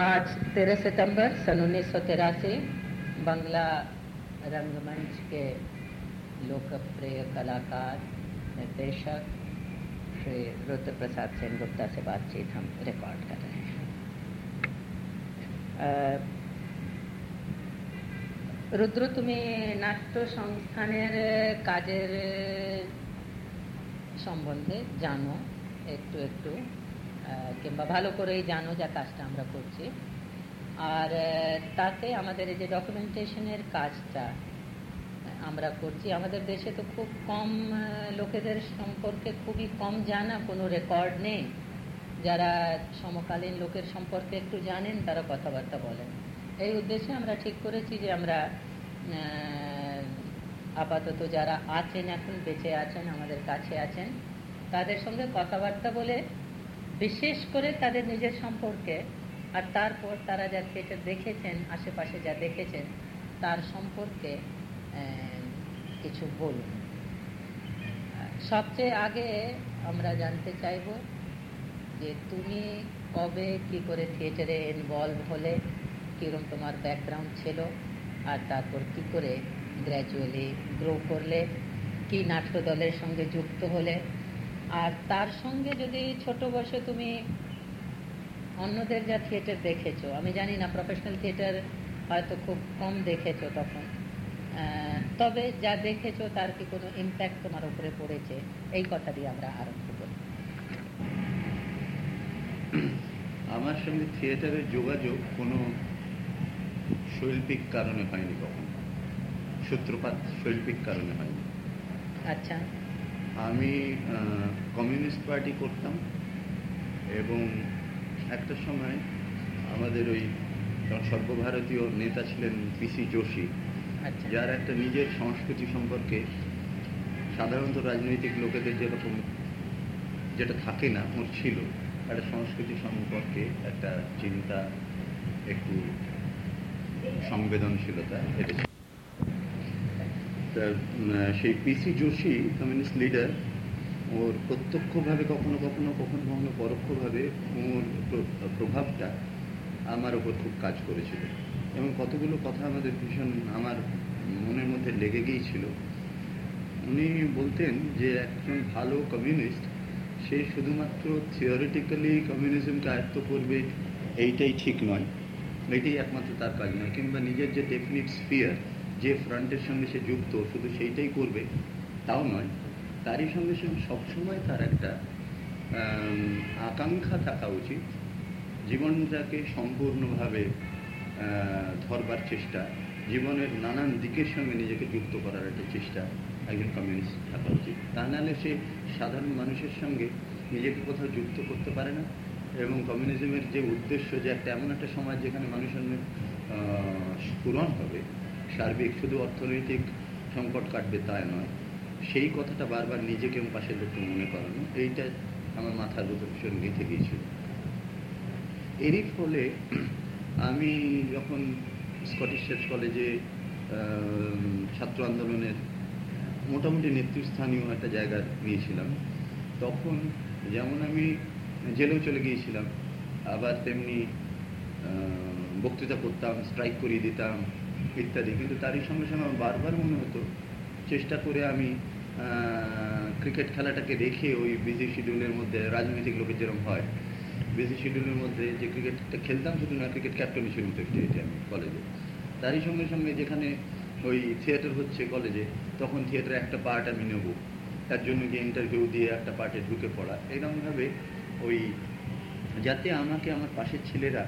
आज 13 सितंबर सन उन्नीस बांग्ला रंगमंच के लोकप्रिय कलाकार निर्देशक श्री रुद्र प्रसाद सेन गुप्ता से बातचीत हम रिकॉर्ड कर रहे हैं রুদ্র তুমি নাট্য সংস্থানের কাজের সম্বন্ধে জানো একটু একটু কিংবা ভালো করেই জানো যা কাজটা আমরা করছি। আর তাতে আমাদের এই যে ডকুমেন্টেশনের কাজটা আমরা করছি। আমাদের দেশে তো খুব কম লোকেদের সম্পর্কে খুবই কম জানা, কোনো রেকর্ড নেই। যারা সমকালীন লোকের সম্পর্কে একটু জানেন, তারা কথাবার্তা বলেন। এই উদ্দেশ্যে আমরা ঠিক করেছি যে আমরা আপাতত যারা আছেন, এখন বেঁচে আছেন, আমাদের কাছে আছেন, তাদের সঙ্গে কথাবার্তা বলে বিশেষ করে তাদের নিজের সম্পর্কে আর তারপর তারা যা থিয়েটার দেখেছেন, আশেপাশে যা দেখেছেন, তার সম্পর্কে কিছু বলুন। সবচেয়ে আগে আমরা জানতে চাইব যে তুমি কবে কি করে থিয়েটারে ইনভলভ হলে কীরকম তোমার ব্যাকগ্রাউন্ড ছিল, আর তারপর কি করে গ্র্যাজুয়ালি গ্রো করলে, কি নাট্য দলের সঙ্গে যুক্ত হলে আর তার সঙ্গে যদি ছোট বয়সে তুমি অন্যদের যা থিয়েটার দেখেছ আমি জানি না প্রফেশনাল থিয়েটার হয়তো খুব কম দেখেছ তখন তবে যা দেখেছ তার কি কোনো ইম্প্যাক্ট তোমার উপরে পড়েছে? এই কথা দিয়ে আমরা আরম্ভ করি। আমার সঙ্গে থিয়েটারের যোগাযোগ কোনো শৈল্পিক কারণে হয়নি কখন। সূত্রপাত শৈল্পিক কারণে হয়নি। আচ্ছা। আমি কমিউনিস্ট পার্টি করতাম এবং একটা সময় আমাদের ওই সর্বভারতীয় নেতা ছিলেন পিসি যোশী আচ্ছা। যার একটা নিজের সংস্কৃতি সম্পর্কে সাধারণত রাজনৈতিক লোকেদের যেরকম যেটা থাকে না ওর ছিল একটা সংস্কৃতি সম্পর্কে একটা চিন্তা একটু সংবেদনশীলতা এটা সেই পিসি যোশী কমিউনিস্ট লিডার ওর প্রত্যক্ষভাবে, কখনো কখনো কখনো কখনো পরোক্ষভাবে ওর প্রভাবটা আমার ওপর খুব কাজ করেছিল। এবং কতগুলো কথা আমাদের ভীষণ আমার মনের মধ্যে লেগে গিয়েছিল। উনি বলতেন যে, একজন ভালো কমিউনিস্ট সে শুধুমাত্র থিওরিটিক্যালি কমিউনিজমকে আয়ত্ত করবে, এইটাই ঠিক নয়। এটাই একমাত্র তার কাজ নয়। কিংবা নিজের যে ডেফিনিট স্পিয়ার যে ফ্রন্টের সঙ্গে সে যুক্ত, শুধু সেইটাই করবে, তাও নয়, তারই সঙ্গে সঙ্গে সবসময় তার একটা আকাঙ্ক্ষা থাকা উচিত জীবনটাকে সম্পূর্ণভাবে ধরবার চেষ্টা, জীবনের নানান দিকের সঙ্গে নিজেকে যুক্ত করার একটা চেষ্টা একজন কমিউনিস্ট থাকা উচিত। তা নাহলে সে সাধারণ মানুষের সঙ্গে নিজেকে কোথাও যুক্ত করতে পারে না এবং কমিউনিজমের যে উদ্দেশ্য যে একটা এমন একটা সমাজ যেখানে মানুষের পূরণ হবে সার্বিক, শুধু অর্থনৈতিক সংকট কাটবে তাই নয়, সেই কথাটা বারবার নিজেকে এবং পাশের লোককে মনে করানো, এইটা আমার মাথার উপর ভীষণ গেঁথে গিয়েছিল। এরই ফলে আমি যখন স্কটিশ চার্চ কলেজে ছাত্র আন্দোলনের মোটামুটি নেতৃস্থানীয় একটা জায়গা নিয়েছিলাম, তখন যেমন আমি জেলেও চলে গিয়েছিলাম, আবার তেমনি বক্তৃতা করতাম স্ট্রাইক করিয়ে দিতাম ইত্যাদি। কিন্তু তারই সঙ্গে সঙ্গে আমার বারবার মনে হতো, চেষ্টা করে আমি ক্রিকেট খেলাটাকে রেখে ওই বিজি শিডিউলের মধ্যে রাজনৈতিক লোকের যেরকম হয় বিজি শিডিউলের মধ্যে যে ক্রিকেটটা খেলতাম শুধু না ক্রিকেট ক্যাপ্টেন হিসেবে এইটে আমি কলেজে তারই সঙ্গে সঙ্গে যেখানে ওই থিয়েটার হচ্ছে কলেজে তখন থিয়েটারে একটা পার্ট আমি নেব। তার জন্য গিয়ে ইন্টারভিউ দিয়ে একটা পার্টে ঢুকে পড়া। এরকমভাবে ওই, যাতে আমাকে আমার পাশের ছেলেরা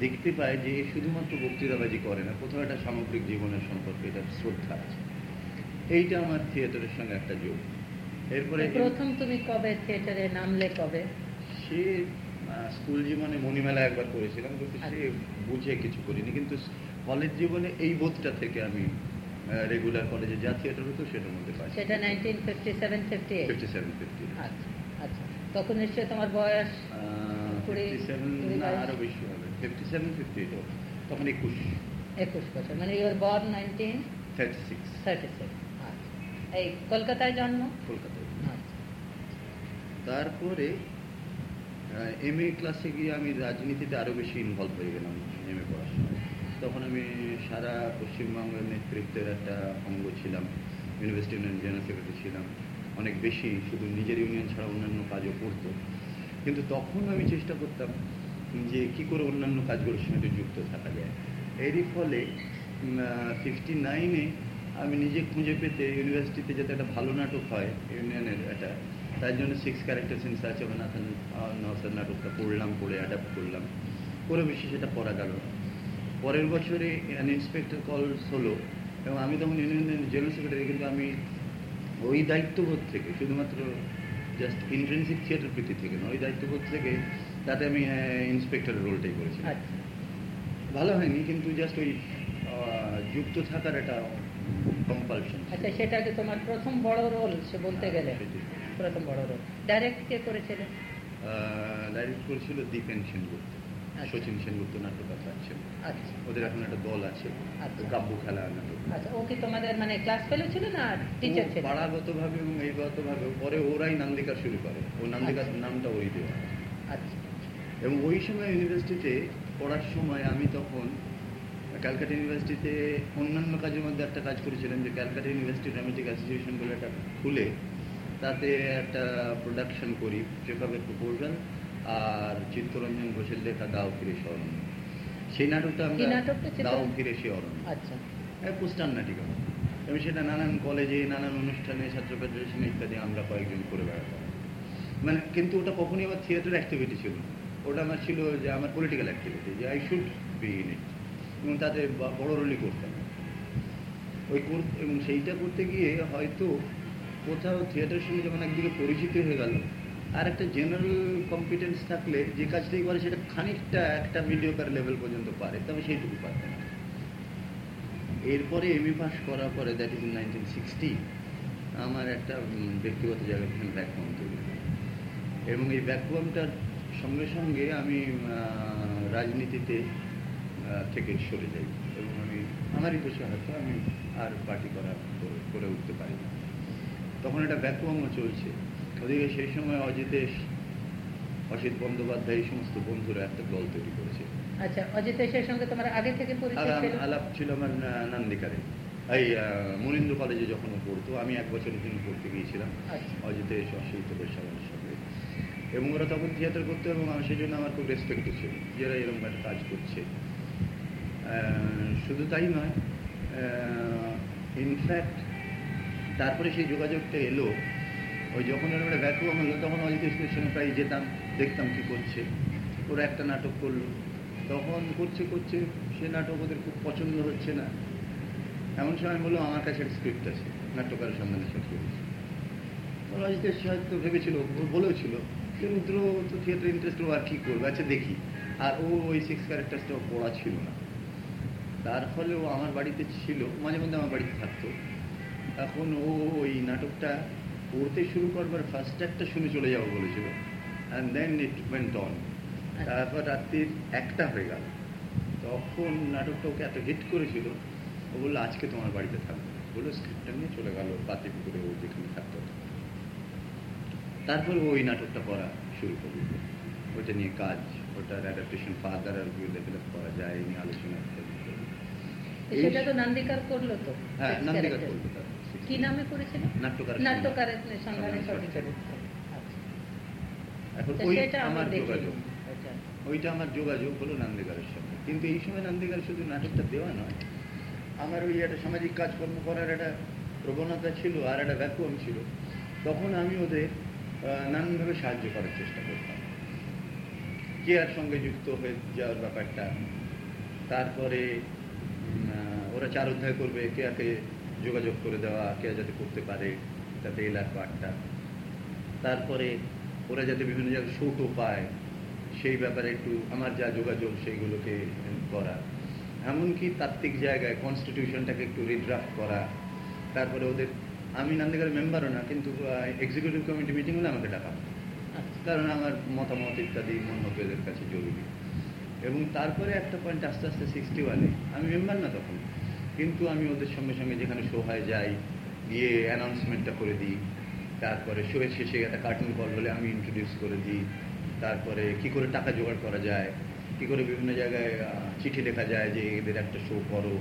দেখতে পায় যে শুধুমাত্র বক্তৃতাবাজি করে না কোথাও একটা সামগ্রিক জীবনের সম্পর্কে এটা শ্রদ্ধা আছে। এইটা আমার থিয়েটারের সঙ্গে একটা যোগ। এরপরে প্রথম তুমি কবে থিয়েটারে নামলে কবে? সে স্কুল জীবনে মণিমেলা একবার করেছিলাম কিন্তু সে আচ্ছা। বুঝে কিছু করিনি কিন্তু কলেজ জীবনে এই বোধটা থেকে আমি রেগুলার কলেজে যা থিয়েটার হতো সেটার মধ্যে পাই। সেটা nineteen fifty seven fifty fifty seven fifty আচ্ছা আচ্ছা। তখন নিশ্চয়ই তোমার বয়স সেভেন আরও বেশি হবে। ফিফটি সেভেন ফিফটি এইট তখন একুশ। একুশ বছর মানে your born nineteen thirty six thirty six এই কলকাতায় জন্ম? কলকাতায়। আচ্ছা। তারপরে এম এ ক্লাসে গিয়ে আমি রাজনীতিতে আরও বেশি ইনভলভ হয়ে গেলাম এম এ পড়ার সময় তখন আমি সারা পশ্চিমবঙ্গের নেতৃত্বের একটা অঙ্গ ছিলাম ইউনিভার্সিটি ইউনিয়ন জেনারেল সেক্রেটারি ছিলাম অনেক বেশি শুধু নিজের ইউনিয়ন ছাড়া অন্যান্য কাজও করতো। কিন্তু তখন আমি চেষ্টা করতাম যে কি করে অন্যান্য কাজগুলোর সঙ্গে যুক্ত থাকা যায় এরই ফলে ফিফটি নাইনে আমি নিজে খুঁজে পেতে ইউনিভার্সিটিতে যাতে একটা ভালো নাটক হয় ইউনিয়নের একটা, তার জন্য সিক্স ক্যারেক্টার ইন আছে নাথান নাটকটা পড়লাম পড়ে অ্যাডাপ্ট করলাম, করে বেশি সেটা পড়া গেল। পরের বছরে ইন্সপেক্টর কলস হলো, এবং আমি তখন ইউনিয়নের জেনারেল সেক্রেটারি কিন্তু আমি ওই দায়িত্ববোধ থেকে, শুধুমাত্র জাস্ট ইন্ট্রেন্সিক থিয়েটার প্রীতি থেকে না ওই দায়িত্ববোধ থেকে তাতে আমি ইন্সপেক্টরের রোলটাই করেছি ভালো হয়নি কিন্তু জাস্ট ওই যুক্ত থাকার একটা কম্পালশন আচ্ছা সেটা কি তোমার প্রথম বড় রোল সে বলতে গেলে সেটাই। প্রথম বড় রোল ডাইরেক্ট কে করেছিল? ডাইরেক্ট করেছিল দীপেন সেনগুপ্ত। আচ্ছা। সেনগুপ্ত নাট্যকার আছেন আচ্ছা। ওদের এখন একটা দল আছে আচ্ছা। কাব্য খেলা নাটক। আচ্ছা ও কি তোমাদের মানে ক্লাস ফেলো ছিল না টিচার ছিল? পাড়াগত ভাবে এবং পরে ওরাই নান্দিকা শুরু করে। ও নান্দিকার আচ্ছা। নামটা ওই দেওয়া। আচ্ছা। এবং ওই সময় ইউনিভার্সিটিতে পড়ার সময় আমি তখন ক্যালকাটা ইউনিভার্সিটিতে অন্যান্য কাজের মধ্যে একটা কাজ করেছিলাম যে ক্যালকাটা ইউনিভার্সিটি ড্রামেটিক অ্যাসোসিয়েশন বলে একটা খুলে তাতে একটা প্রোডাকশন করি চেকআপের প্রপোজাল আর চিত্তরঞ্জন ঘোষের লেখা দাও ফিরে সে অরণ্য সেই নাটকটা আমরা দাও ফিরে সে অরণ্য আচ্ছা। পোস্টার নাটিকা। এবং সেটা নানান কলেজে নানান অনুষ্ঠানে ছাত্র ফেডারেশনে ইত্যাদি আমরা কয়েকজন করে বেড়াতাম। মানে কিন্তু ওটা কখনই আমার থিয়েটার অ্যাক্টিভিটি ছিল না। ওটা আমার ছিল যে আমার পলিটিক্যাল অ্যাক্টিভিটি যে I should be in it এবং তাতে বড় রোলই করতাম। ওই এবং সেইটা করতে গিয়ে হয়তো কোথাও থিয়েটারের সঙ্গে যখন একদিকে পরিচিত হয়ে গেল আর একটা জেনারেল কম্পিটেন্স থাকলে যে কাজটাই করে সেটা খানিকটা একটা মিডিওকার লেভেল পর্যন্ত পারে, তবে সেইটুকু পারতাম না। এরপরে এমএ পাস করার পরে দ্যাট ইজ নাইনটিন সিক্সটি আমার একটা ব্যক্তিগত জায়গা ব্যাকগ্রাউন্ড তৈরি। এবং এই ব্যাকগ্রাউন্ডটার সঙ্গে সঙ্গে আমি রাজনীতিতে থেকে সরে যাই এবং আমি আমারই দোষে হয়তো আমি আর পার্টি করা করে- উঠতে পারি না তখন একটা ব্যাকগ্রাউন্ডও চলছে। ওদিকে সেই সময় অজিতেশ অসিত বন্দ্যোপাধ্যায় এই সমস্ত বন্ধুরা একটা দল তৈরি করেছে। আচ্ছা অজিতেশের সঙ্গে তোমার আগে থেকে পরিচয় আলাপ ছিল? আলাপ ছিল আমার নান্দিকারে। এই মনীন্দ্র কলেজে যখন পড়তো আমি এক বছরের জন্য পড়তে গিয়েছিলাম। আচ্ছা। অজিতেশ অসিত সঙ্গে এবং ওরা তখন থিয়েটার করতো এবং সেই জন্য আমার খুব রেসপেক্ট ছিল যারা এরকম একটা কাজ করছে। শুধু তাই নয় ইনফ্যাক্ট তারপরে সেই যোগাযোগটা এলো, ওই যখন ওর একটা ভ্যাকুয়াম হলো, তখন অজিতেশের সঙ্গে প্রায় যেতাম, দেখতাম কি করছে। ওরা একটা নাটক করল। তখন করছে করছে, সে নাটক ওদের খুব পছন্দ হচ্ছে না। এমন সময় বলল আমার কাছে একটা স্ক্রিপ্ট আছে, নাট্যকারের সন্ধানে শেষ করেছি অজিতেশ হয়তো ভেবেছিল ও বলেও ছিল যে রুদ্র তো থিয়েটার ইন্টারেস্ট ও আর কি করবে? আচ্ছা দেখি। আর ও ওই সিক্স ক্যারেক্টার্সটাও পড়া ছিল না। তার ফলে ও আমার বাড়িতে ছিল। মাঝে মধ্যে আমার বাড়িতে থাকতো। এখন ও ওই নাটকটা পড়তে শুরু করবার ফার্স্ট একটা শুনে চলে যাব বলেছিল। And then it went on তারপর রাত্রির একটা হয়ে গেল। তখন নাটকটা ওকে এত হিট করেছিল। ও বলল আজকে তোমার বাড়িতে থাকবে বলল স্ক্রিপ্টটা নিয়ে চলে গেল। পাতি পুকুরে ও যেখানে থাকতো। তারপর ওই নাটকটা পড়া শুরু করল ওইটা নিয়ে কাজ ওটার অ্যাডাপ্টেশন ফাদার আর কি ডেভেলপ করা যায় এই নিয়ে আলোচনা। সেটা তো নান্দিকার করল তো হ্যাঁ Six নান্দিকা character। করল কি নামে করেছিল? নাট্যকার সন্ধানে সন্ধানে সঠিক। আচ্ছা। এখন তো ওই সেটা আমরা যোগাযোগ। ওইটা আমার যোগাযোগ হলো নান্দিকারের সঙ্গে। কিন্তু এই সময় নান্দিকার শুধু নাটকটা দেওয়া নয় আমার ওই একটা সামাজিক কাজকর্ম করার একটা প্রবণতা ছিল আর একটা ভ্যাকুয়াম ছিল। তখন আমি ওদের নানানভাবে সাহায্য করার চেষ্টা করতাম। কেয়ার সঙ্গে যুক্ত হয়ে যাওয়ার ব্যাপারটা? তারপরে ওরা চার অধ্যায় করবে কেয়াকে যোগাযোগ করে দেওয়া কেয়া যাতে করতে পারে যাতে এলার পাঠটা তারপরে, ওরা যাতে বিভিন্ন জায়গায় শোটও পায়, সেই ব্যাপারে একটু আমার যা যোগাযোগ, সেইগুলোকে করা। এমনকি তাত্ত্বিক জায়গায় কনস্টিটিউশনটাকে একটু রিড্রাফট করা। তারপরে ওদের আমি নান্দিকার মেম্বারও না কিন্তু এক্সিকিউটিভ কমিটি মিটিং হলে আমাকে ডাকা। আচ্ছা। কারণ আমার মতামত ইত্যাদি মনে এদের কাছে জরুরি। এবং তারপরে একটা পয়েন্ট আস্তে আস্তে সিক্সটি ওয়ানে আমি মেম্বার না তখন কিন্তু আমি ওদের সঙ্গে সঙ্গে যেখানে শো হয় যাই গিয়ে অ্যানাউন্সমেন্টটা করে দিই। তারপরে শোয়ের শেষে একটা কার্টুন কল হলে আমি ইন্ট্রোডিউস করে দিই। তারপরে কি করে টাকা জোগাড় করা যায় কি করে বিভিন্ন জায়গায় চিঠি লেখা যায় যে এদের একটা শো করো।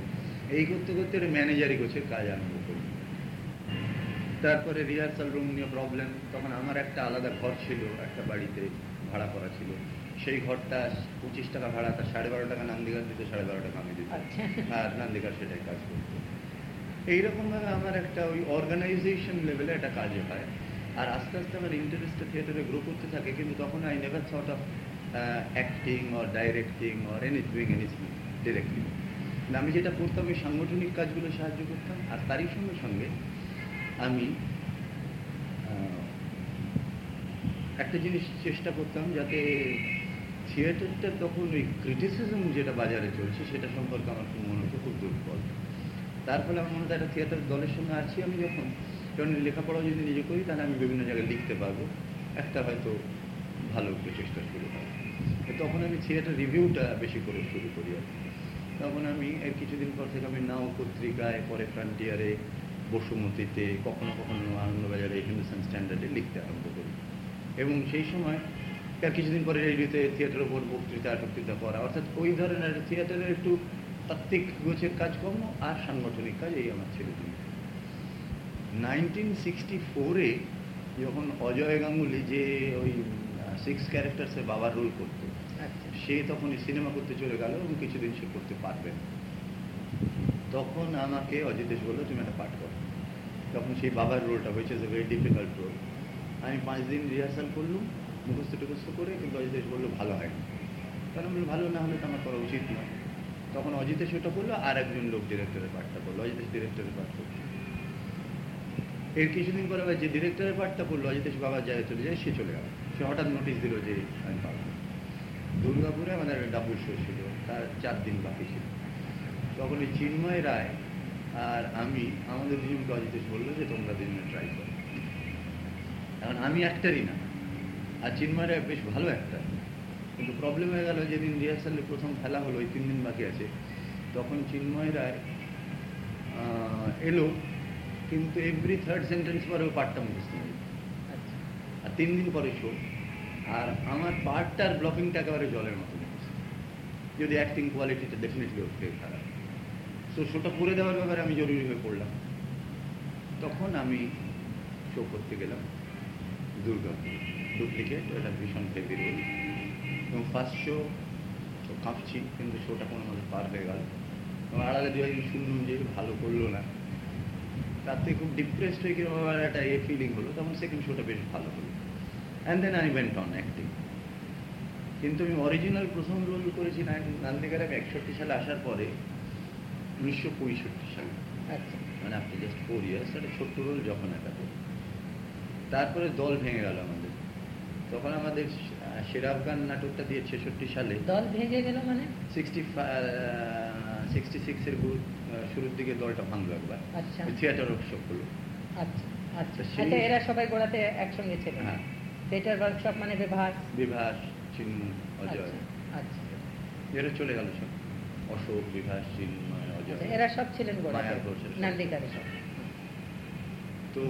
এই করতে করতে একটা ম্যানেজারি গোছের কাজ আরম্ভ করি তারপরে রিহার্সাল রুম নিয়ে প্রবলেম তখন আমার একটা আলাদা ঘর ছিল একটা বাড়িতে ভাড়া করা ছিল। সেই ঘরটা পঁচিশ টাকা ভাড়া তার সাড়ে বারো টাকা নান্দিঘাট দিতে সাড়ে বারো টাকা আমি দিতাম। আচ্ছা। আর নান্দিঘাট সেটাই কাজ করতো। এইরকমভাবে আমার একটা ওই অর্গানাইজেশন লেভেলে একটা কাজ হয়। আর আস্তে আস্তে আমার ইন্টারেস্টটা থিয়েটারে গ্রো করতে থাকে কিন্তু তখন I never thought of acting or directing or any doing anything directly আমি যেটা করতাম ওই সাংগঠনিক কাজগুলো সাহায্য করতাম আর তারই সঙ্গে সঙ্গে আমি একটা জিনিস চেষ্টা করতাম যাতে থিয়েটারটা তখন ওই ক্রিটিসিজম যেটা বাজারে চলছে সেটা সম্পর্কে আমার খুব মনে হতো, খুব দুর্বল। তার ফলে আমার মনে হয় একটা থিয়েটার দলের সঙ্গে আছি আমি যখন যখন লেখাপড়াও যদি নিজে করি তাহলে আমি বিভিন্ন জায়গায় লিখতে পারব। একটা হয়তো ভালো প্রচেষ্টা শুরু হয়। তখন আমি থিয়েটার রিভিউটা বেশি করে শুরু করি আর। তখন আমি কিছুদিন পর থেকে আমি নাও পত্রিকায়, পরে ফ্রন্টিয়ারে বসুমতিতে কখনো কখনো আনন্দবাজারে হিন্দুস্তান স্ট্যান্ডার্ডে লিখতে আরম্ভ করি। এবং সেই সময় তার কিছুদিন পরে রেডিওতে থিয়েটারের উপর বক্তৃতা টক্তৃতা করা অর্থাৎ ওই ধরনের থিয়েটারের একটু তাত্ত্বিক গোছের কাজকর্ম আর সাংগঠনিক কাজ এই আমার ছেলে তুমি নাইনটিন সিক্সটি ফোরে যখন অজয় গাঙ্গুলি যে ওই সিক্স ক্যারেক্টার্সের বাবার রোল করতো আচ্ছা। সে তখন সিনেমা করতে চলে গেল এবং কিছুদিন সে করতে পারবে না। তখন আমাকে অজিতেশ বলল তুমি একটা পাঠ করো। সেই বাবার রোলটা হয়েছে ভেরি ডিফিকাল্ট রোল আমি পাঁচ দিন রিহার্সাল করলুম, মুখস্থ টুখস্থ করে কিন্তু অজিতেশ বলল, ভালো হয়নি কারণ বলল, ভালো না হলে তো আমার করা উচিত নয়। তখন অজিতেশ ওটা করল আর একজন লোক ডিরেক্টরের পাঠটা করল অজিতেশ ডিরেক্টরের পাঠ করল এর কিছুদিন পরে যে ডিরেক্টরের পাঠটা করল, অজিতেশ বাবার যায় চলে যায়, সে চলে গেল। সে হঠাৎ নোটিশ দিল যে আমি পারব দুর্গাপুরে আমাদের একটা ডাবল শো ছিল, তার চার দিন বাকি ছিল। তখন এই চিন্ময় রায় আর আমি আমাদের দুজনকে অজিতেশ বলল যে তোমরা দুজনে ট্রাই করো। এখন আমি একটারই না। আর চিন্ময় রায় বেশ ভালো একটা কিন্তু প্রবলেম হয়ে গেল যেদিন রিহার্সালে প্রথম খেলা হলো ওই তিন দিন বাকি আছে। তখন চিন্ময় রায় এলো কিন্তু এভরি থার্ড সেন্টেন্স পরেও পাঠটা মুখস্থ হয়ে। আচ্ছা। আর তিন দিন পরে শো আর আমার পার্টটার ব্লকিংটা একেবারে জলের মতো যদি অ্যাক্টিং কোয়ালিটিটা ডেফিনেটলি ওর থেকে খারাপ। তো শোটা করে দেওয়ার ব্যাপারে আমি জরুরি হয়ে পড়লাম। তখন আমি শো করতে গেলাম দুর্গাপুর ডুপ্লিকেট ওটা ভীষণ হেভি রোল এবং ফার্স্ট শো কাঁপছি, কিন্তু শোটা কোনো মতো পার হয়ে গেল। এবং আড়ালে দু একদিন শুনলাম যে ভালো করল না। তাতে খুব ডিপ্রেসড হয়ে কীরকম আমার একটা এ ফিলিং হলো, তখন সেকেন্ড শোটা বেশ ভালো হলো। And then I went on acting কিন্তু আমি অরিজিনাল প্রথম রোল করেছি নান্দিকার আমি একষট্টি সালে আসার পরে উনিশশো পঁয়ষট্টি সালে। আচ্ছা। মানে আপনি জাস্ট ফোর ইয়ার্স একটা ছোট্ট রোল যখন করি তারপরে দল ভেঙে গেল আমাদের। তখন আমাদের সেরা আফগান নাটকটা দিয়ে ছেষট্টি সালে দল ভেঙে গেল মানে? সিক্সটি সিক্সটি সিক্সের শুরুর দিকে দলটা ভাঙলো একবার। আচ্ছা। থিয়েটার উৎসব হলো আচ্ছা আচ্ছা। সেই- আচ্ছা এরা সবাই গোড়াতে একসঙ্গে ছিল হ্যাঁ। থিয়েটার ওয়ার্কশপ মানে বিভাগ বিভাস চিন্ময় অজয়। আচ্ছা আচ্ছা। এরা চলে গেল সব। অশোক বিভাস চিন্ময়। আচ্ছা, এরা সব ছিলেন। নান্দিকারে সব তো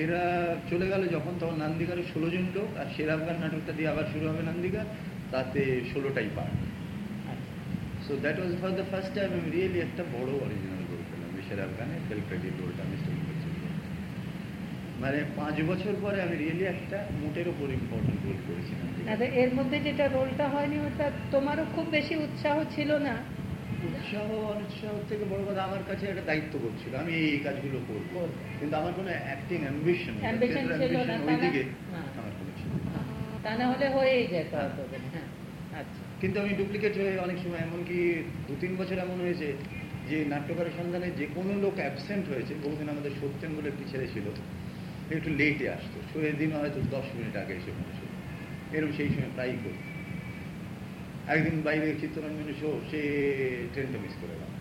এরা চলে গেল যখন তখন নান্দিকারে ষোলো জন লোক আর সেরা আফগান নাটকটা দিয়ে আবার শুরু হবে নান্দিকা তাতে ষোলোটাই part so that was for the first time আমি রিয়েলি একটা বড় অরিজিনাল রোল পেলাম সেরা আফগানে ফেল ক্রেডিট রোলটা আমি স্টেজ করছি মানে পাঁচ বছর পরে আমি রিয়েলি একটা মোটের ওপর ইম্পর্টেন্ট রোল করেছি নান্দিকা। আচ্ছা এর মধ্যে যেটা রোলটা হয়নি ওটা তোমারও খুব বেশি উৎসাহ ছিল না উৎসাহ অনিৎসাহ থেকে বড় কথা আমার কাছে একটা দায়িত্ব করছিল। আমি এই কাজগুলো করব। কিন্তু আমার কোনো অ্যাক্টিং অ্যাম্বিশন Ambition ছিল না, ওই তা না? দিকে হ্যাঁ। আমার কোনো ছিল না। তা না হলে হয়েই যেত হ্যাঁ। আচ্ছা। কিন্তু আমি ডুপ্লিকেট হয়ে অনেক সময় এমনকি দু তিন বছর এমন হয়েছে যে নাট্যকারের সন্ধানে যে কোনো লোক অ্যাবসেন্ট হয়েছে বহুদিন আমাদের সত্যেন বলে একটি ছেলে ছিল। একটু লেটে আসতো। শোয়ের দিন হয়তো দশ মিনিট আগে এসে পৌঁছে এরকম সেই সময় প্রায়ই করি একদিন বাইরে চিত্তরঞ্জনের শো সে ট্রেনটা মিস করে গেল।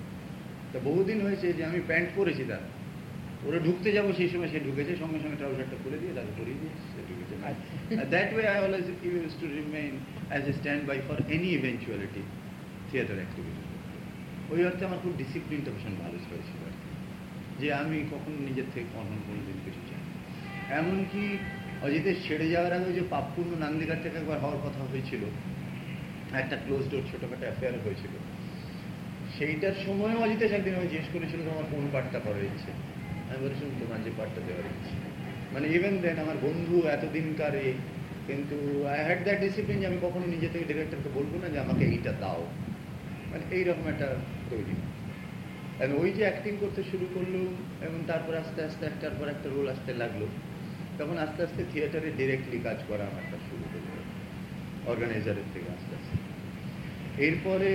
তা বহুদিন হয়েছে যে আমি প্যান্ট পরেছি তার। ওরা ঢুকতে যাব সেই সময় সে ঢুকেছে সঙ্গে সঙ্গে ট্রাউজারটা খুলে দিয়ে তাকে পরিয়ে দিয়ে সে ঢুকেছে। That way I always use to remain as a standby for any eventuality theatre activity ওই অর্থে আমার খুব ডিসিপ্লিনটা ভীষণ ভালো হয়েছিল আর যে আমি কখনো নিজের থেকে কখনো কোনো দিন কিছু চাই। এমনকি অজিতের ছেড়ে যাওয়ার আগে যে পাপপূর্ণ নান্দিঘাট থেকে একবার হওয়ার কথা হয়েছিল একটা ক্লোজ ডোর ছোটোখাটো অ্যাফেয়ার হয়েছিল। সেইটার সময়ও অজিতেশ একদিন আমি জিজ্ঞেস করেছিল, তোমার কোন পার্টটা করার ইচ্ছে? আমি বলেছিলাম, তোমার যে পার্টটা দেওয়ার ইচ্ছে। মানে ইভেন দেন আমার বন্ধু এতদিনকার এই, কিন্তু আই হ্যাড দ্যাট ডিসিপ্লিন যে আমি কখনো নিজে থেকে ডিরেক্টরকে বলব না যে আমাকে এইটা দাও। মানে এইরকম একটা তৈরি। এবং ওই যে অ্যাক্টিং করতে শুরু করল, এবং তারপর আস্তে আস্তে একটার পর একটা রোল আসতে লাগল। তখন আস্তে আস্তে থিয়েটারে ডিরেক্টলি কাজ করা আমারটা শুরু করল অর্গানাইজারের থেকে আস্তে আস্তে। এরপরে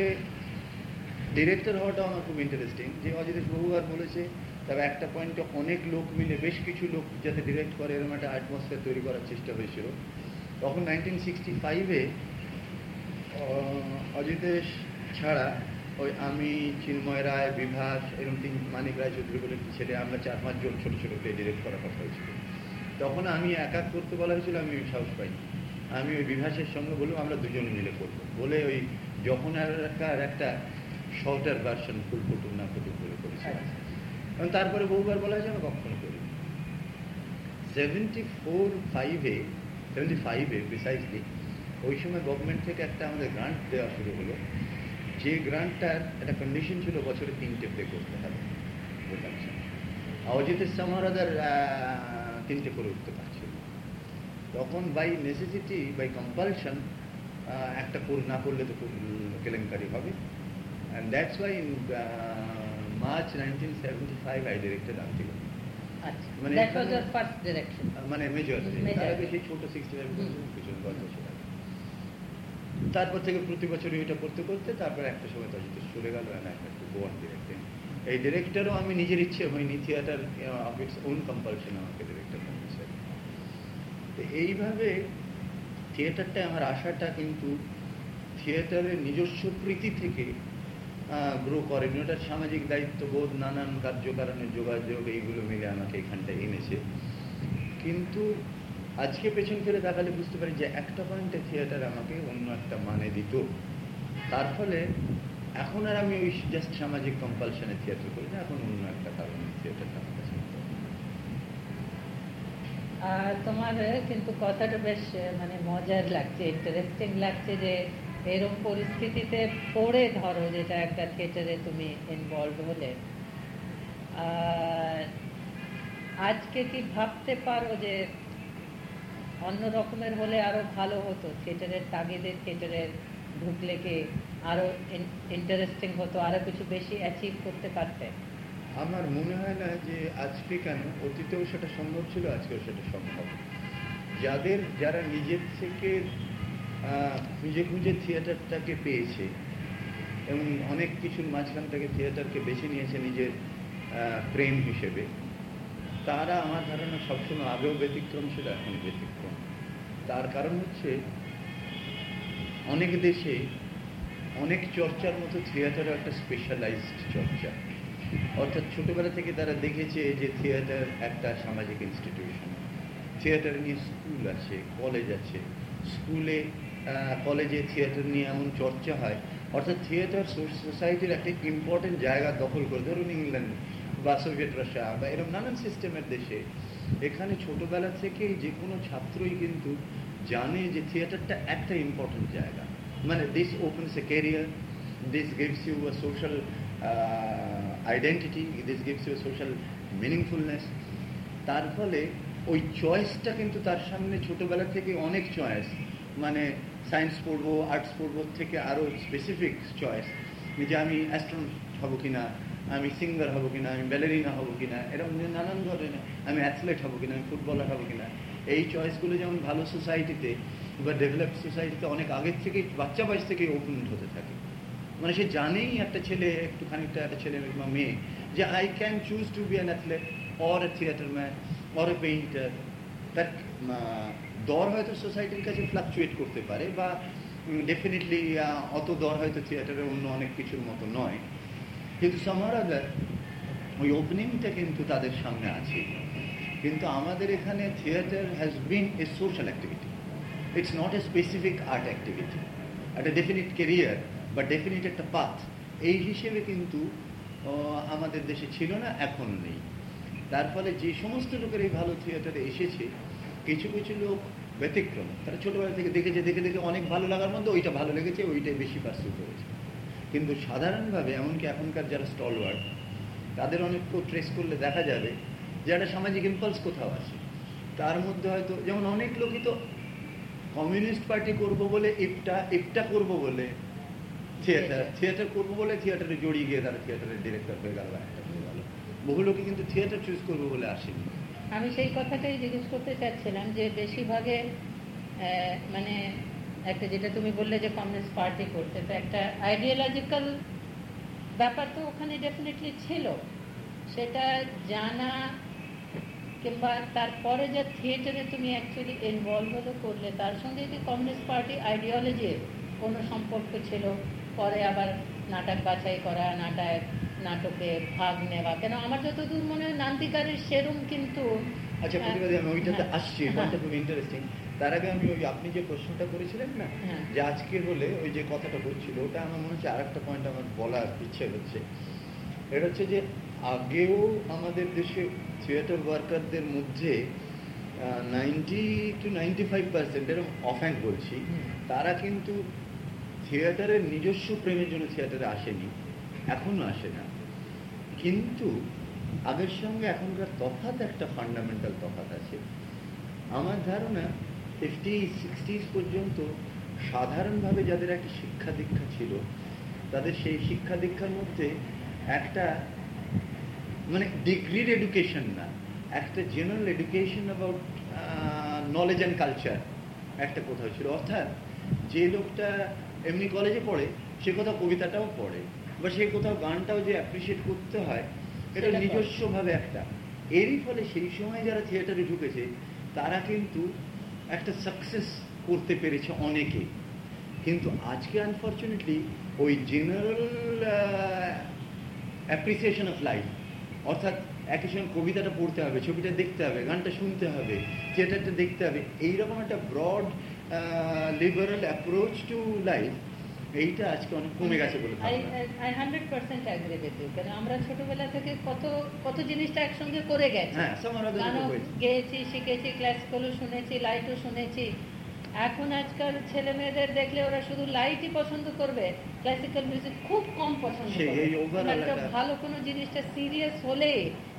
ডিরেক্টর হওয়াটাও আমার খুব ইন্টারেস্টিং যে অজিতেশ বহুবার বলেছে তবে একটা পয়েন্টে অনেক লোক মিলে, বেশ কিছু লোক যাতে ডিরেক্ট করে, এরকম একটা অ্যাটমসফিয়ার তৈরি করার চেষ্টা হয়েছিল। তখন নাইনটিন সিক্সটি ফাইভে অজিতেশ ছাড়া ওই আমি, চিন্ময় রায়, বিভাস, এরকম তিন মানিক রায় চৌধুরী বলে ছেলে, আমরা চার পাঁচজন ছোটো ছোটো প্লে ডিরেক্ট করার কথা হয়েছিল। তখন আমি একা করতে বলা হয়েছিল, আমি সাহস পাইনি। আমি ওই বিভাসের সঙ্গে বললাম, আমরা দুজন মিলে করব। বলে ওই যখন আর একটা শর্টার ভার্সন ফুল ফুটুক না ফুটুক করে করেছি। এবং তারপরে বহুবার বলা হয়েছে আমি কখনো করি সেভেন্টি ফোর ফাইভে সেভেন্টি ফাইভে প্রিসাইজলি ওই সময় গভর্নমেন্ট থেকে একটা আমাদের গ্রান্ট দেওয়া শুরু হলো। যে গ্রান্টটার একটা কন্ডিশন ছিল বছরে তিনটে প্লে করতে হবে। অজিতের সামারাদার তিনটে করে উঠতে পারছিল। তখন বাই নেসেসিটি বাই কম্পালশন একটা না করলে তো খুব কেলেঙ্কারি হবে। And that's why in March nineteen seventy five I directed Antil আচ্ছা মানে দ্যাট ওয়াজ এখানে- ইওর ফার্স্ট ডিরেকশন মানে মেজর তার আগে সেই ছোট সিক্সটি ফাইভ পিছনে দশ বছর তারপর থেকে প্রতি বছরই এটা করতে করতে তারপর একটা সময় তাজিতে চলে গেল and I had to go on directing এই ডিরেক্টরও আমি নিজের ইচ্ছে হয়নি theatre of its own compulsion আমাকে ডিরেক্টর বানিয়েছে। তো এইভাবে থিয়েটারটা আমার আশাটা কিন্তু থিয়েটারের নিজস্ব প্রীতি থেকে গ্রো করেন। ওটার সামাজিক দায়িত্ববোধ, নানান কার্যকারণের যোগাযোগ, এইগুলো মিলে আমাকে এখানটায় এনেছে। কিন্তু আজকে পেছন ফিরে তাকালে বুঝতে পারি যে একটা পয়েন্টে থিয়েটার আমাকে অন্য একটা মানে দিত। তার ফলে এখন আর আমি ওই জাস্ট সামাজিক কম্পালশনে থিয়েটার করি না, এখন অন্য একটা কারণে থিয়েটারটা আমার কাছে important। আর তোমার কিন্তু কথাটা বেশ মানে মজার লাগছে ইন্টারেস্টিং লাগছে যে এরকম পরিস্থিতিতে পড়ে ধরো যেটা একটা থিয়েটারে তুমি ইনভলভ হলে। আর আজকে কি ভাবতে পারো যে অন্য রকমের হলে আরও ভালো হতো? থিয়েটারের তাগিদে থিয়েটারে ঢুকলে কি আরও ইন্টারেস্টিং হতো, আরও কিছু বেশি অ্যাচিভ করতে পারতে? আমার মনে হয় না যে আজকে কেন অতীতেও সেটা সম্ভব ছিল, আজকেও সেটা সম্ভব। যাদের, যারা নিজের থেকে খুঁজে খুঁজে থিয়েটারটাকে পেয়েছে, এবং অনেক কিছুর মাঝখান থেকে থিয়েটারকে বেছে নিয়েছে নিজের প্রেম হিসেবে, তারা আমার ধারণা সবসময় আগেও ব্যতিক্রম ছিল এখন ব্যতিক্রম। তার কারণ হচ্ছে, অনেক দেশে অনেক চর্চার মতো থিয়েটারও একটা স্পেশালাইজড চর্চা। অর্থাৎ ছোটবেলা থেকে তারা দেখেছে যে থিয়েটার একটা সামাজিক ইনস্টিটিউশন থিয়েটার নিয়ে স্কুল আছে কলেজ আছে। স্কুলে কলেজে থিয়েটার নিয়ে এমন চর্চা হয়। অর্থাৎ থিয়েটার সোসাইটির একটা ইম্পর্টেন্ট জায়গা দখল করে। ধরুন ইংল্যান্ড বা সোভিয়েত রাশিয়া বা এরকম নানান সিস্টেমের দেশে। এখানে ছোটবেলা থেকেই যে কোনো ছাত্রই কিন্তু জানে যে থিয়েটারটা একটা ইম্পর্টেন্ট জায়গা। মানে this opens a career this gives you a social identity this gives you social meaningfulness তার ফলে ওই চয়েসটা কিন্তু তার সামনে ছোটবেলা থেকে অনেক চয়েস মানে সায়েন্স পড়ব আর্টস পড়ব থেকে আরও স্পেসিফিক চয়েস যে আমি অ্যাস্ট্রোনট হব কিনা, আমি সিঙ্গার হব কিনা, আমি ব্যালেরিনা হব কিনা, এরকম নানান ধরনের, আমি অ্যাথলেট হব কিনা, আমি ফুটবলার হব কিনা। এই চয়েসগুলো যেমন ভালো সোসাইটিতে বা ডেভেলপড সোসাইটিতে অনেক আগের থেকেই, বাচ্চা বয়স থেকেই ওপেন হতে থাকে। মানে সে জানেই একটা ছেলে একটু খানিকটা একটা ছেলে বা মেয়ে, যে I can choose to be an athlete or a theatre man or a painter তার দর হয়তো সোসাইটির কাছে ফ্লাকচুয়েট করতে পারে বা ডেফিনেটলি অত দর হয়তো থিয়েটারের অন্য অনেক কিছুর মতো নয়। কিন্তু সামার আদার ওই ওপেনিংটা কিন্তু তাদের সামনে আছে। কিন্তু আমাদের এখানে theatre has been a social activity it's not a specific art activity একটা ডেফিনিট কেরিয়ার বা ডেফিনিট একটা পাথ এই হিসেবে কিন্তু আমাদের দেশে ছিল না, এখন নেই। তার ফলে যে সমস্ত লোকের এই ভালো থিয়েটারে এসেছে, কিছু কিছু লোক ব্যতিক্রম। তারা ছোটোবেলা থেকে দেখেছে, দেখে দেখে অনেক ভালো লাগার মধ্যে ওইটা ভালো লেগেছে, ওইটাই বেশি পার্সু করেছে কিন্তু সাধারণভাবে, এমনকি এখনকার যারা স্টলওয়ার্ড তাদের অনেক ট্রেস করলে দেখা যাবে যে একটা সামাজিক ইম্পালস কোথাও আছে। তার মধ্যে হয়তো, যেমন অনেক লোকই তো কমিউনিস্ট পার্টি করব বলে, ইপটা ইপটা করব বলে থিয়েটার। থিয়েটার। করব বলে থিয়েটারে জড়িয়ে গিয়ে তারা থিয়েটারের ডিরেক্টর হয়ে গেল হয়ে বহু লোকে কিন্তু থিয়েটার চুজ করব বলে আসেনি। আমি সেই কথাটাই জিজ্ঞেস করতে চাচ্ছিলাম যে বেশিরভাগে মানে একটা যেটা তুমি বললে যে কমিউনিস্ট পার্টি করতে তো একটা আইডিওলজিক্যাল ব্যাপার তো ওখানে ডেফিনেটলি ছিল। সেটা জানা কিংবা তারপরে যে থিয়েটারে তুমি অ্যাকচুয়ালি ইনভলভ হলে করলে তার সঙ্গে কি কমিউনিস্ট পার্টি আইডিওলজির কোনো সম্পর্ক ছিল পরে আবার নাটক বাছাই করা নাটক নাটকে ভাগ নেওয়া। কেন আমার যতদূর মনে হয় নান্দিকারের সেরম কিন্তু আচ্ছা আহ, প্রতিবাদী আমি ওইটাতে হ্যাঁ, আসছি হ্যাঁ, খুব ইন্টারেস্টিং তার আগে আমি ওই আপনি যে প্রশ্নটা করেছিলেন না হ্যাঁ। যে আজকে হলে ওই যে কথাটা বলছিল ওটা আমার মনে হচ্ছে আর একটা পয়েন্ট আমার বলার ইচ্ছে হচ্ছে। এটা হচ্ছে যে আগেও আমাদের দেশে থিয়েটার ওয়ার্কারদের মধ্যে ninety two ninety five percent এরকম অফ হ্যান্ড বলছি তারা কিন্তু থিয়েটারের নিজস্ব প্রেমের জন্য থিয়েটারে আসেনি, এখনও আসে না। কিন্তু আগের সঙ্গে এখনকার তফাৎ একটা ফান্ডামেন্টাল তফাৎ আছে। আমার ধারণা ফিফটি সিক্সটিজ পর্যন্ত সাধারণভাবে যাদের একটা শিক্ষা দীক্ষা ছিল, তাদের সেই শিক্ষা দীক্ষার মধ্যে একটা মানে ডিগ্রির এডুকেশন না, একটা general education about knowledge and culture একটা কোথাও ছিল। অর্থাৎ যে লোকটা এমনি কলেজে পড়ে সে কোথাও কবিতাটাও পড়ে বা সে কোথাও গানটাও যে অ্যাপ্রিসিয়েট করতে হয় এটা। নিজস্বভাবে একটা এরই ফলে সেই সময় যারা থিয়েটারে ঢুকেছে তারা কিন্তু একটা সাকসেস করতে পেরেছে অনেকে কিন্তু আজকে আনফর্চুনেটলি ওই জেনারেল অ্যাপ্রিসিয়েশন অফ লাইফ অর্থাৎ একই সঙ্গে কবিতাটা পড়তে হবে ছবিটা দেখতে হবে গানটা শুনতে হবে থিয়েটারটা দেখতে হবে এইরকম একটা broad liberal approach to life এইটা আজকে অনেক কমে গেছে বলে I hundred percent agree with you কেন আমরা ছোটবেলা থেকে কত কত জিনিসটা একসঙ্গে করে গেছি। হ্যাঁ, গানও। গেয়েছি শিখেছি ক্লাসিক্যালও শুনেছি লাইটও শুনেছি। এখন আজকাল ছেলে মেয়েদের দেখলে ওরা শুধু লাইটই পছন্দ করবে ক্লাসিক্যাল মিউজিক খুব কম পছন্দ সেই করবে। একটা ভালো কোনো জিনিসটা সিরিয়াস হলে